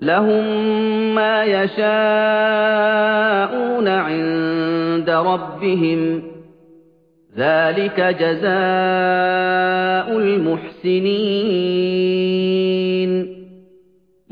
لَهُم مَّا يَشَاءُونَ عِندَ رَبِّهِمْ ذَلِكَ جَزَاءُ الْمُحْسِنِينَ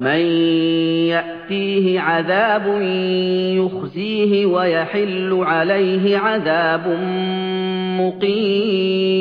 مَن يَأْتِيهِ عَذَابٌ يُخْزِيهِ وَيَحِلُّ عَلَيْهِ عَذَابٌ مُّقِيمٌ